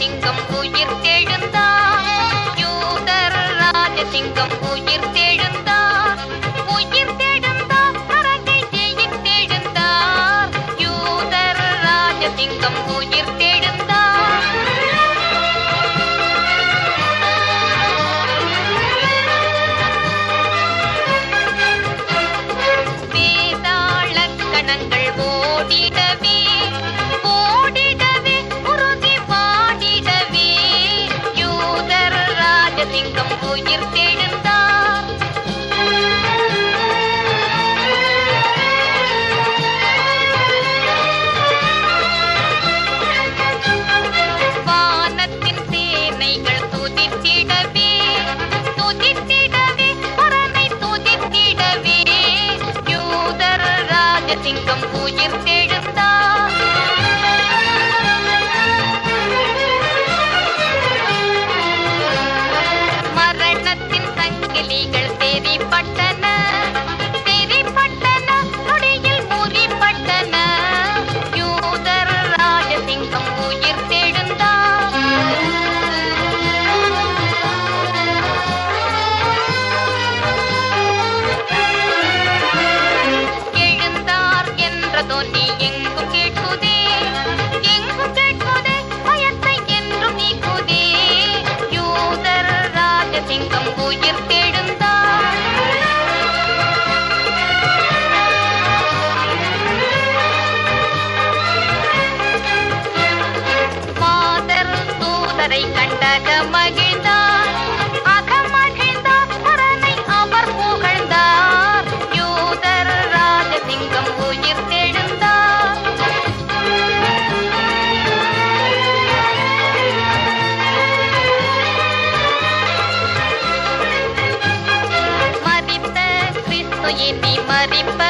லிங்கலிங்கலிங்கம் ராஜசிங்கம் உயிர் தெழு மதிமறிப்ப